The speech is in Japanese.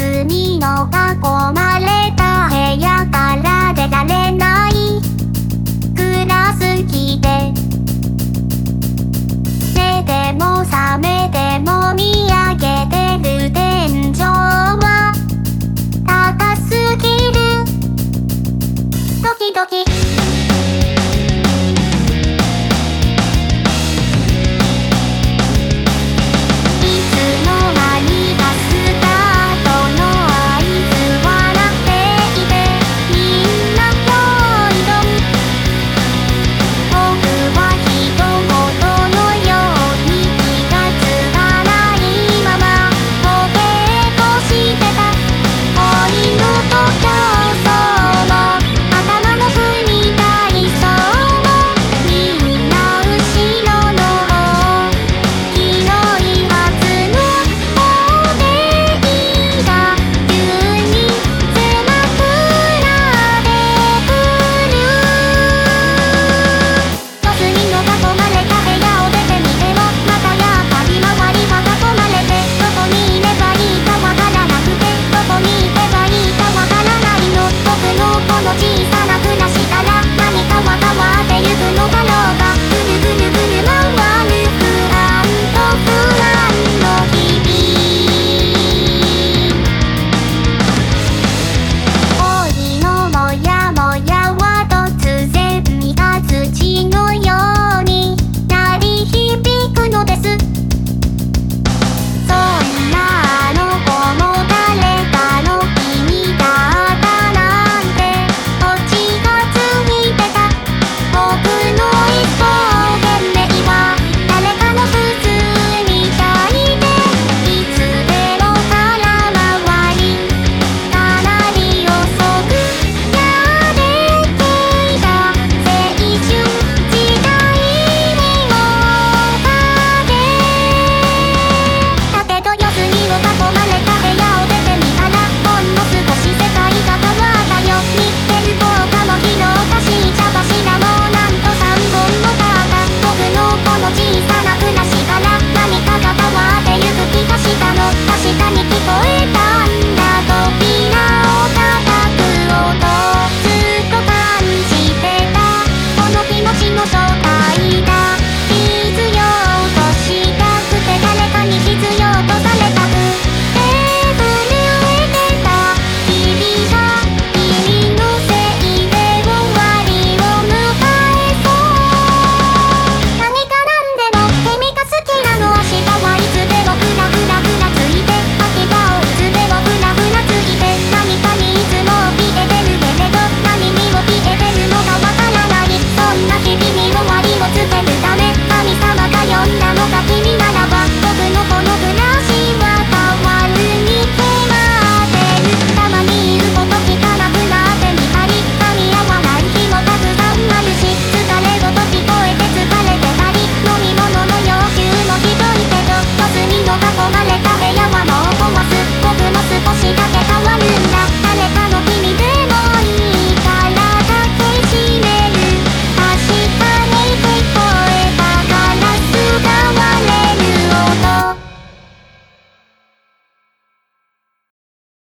スに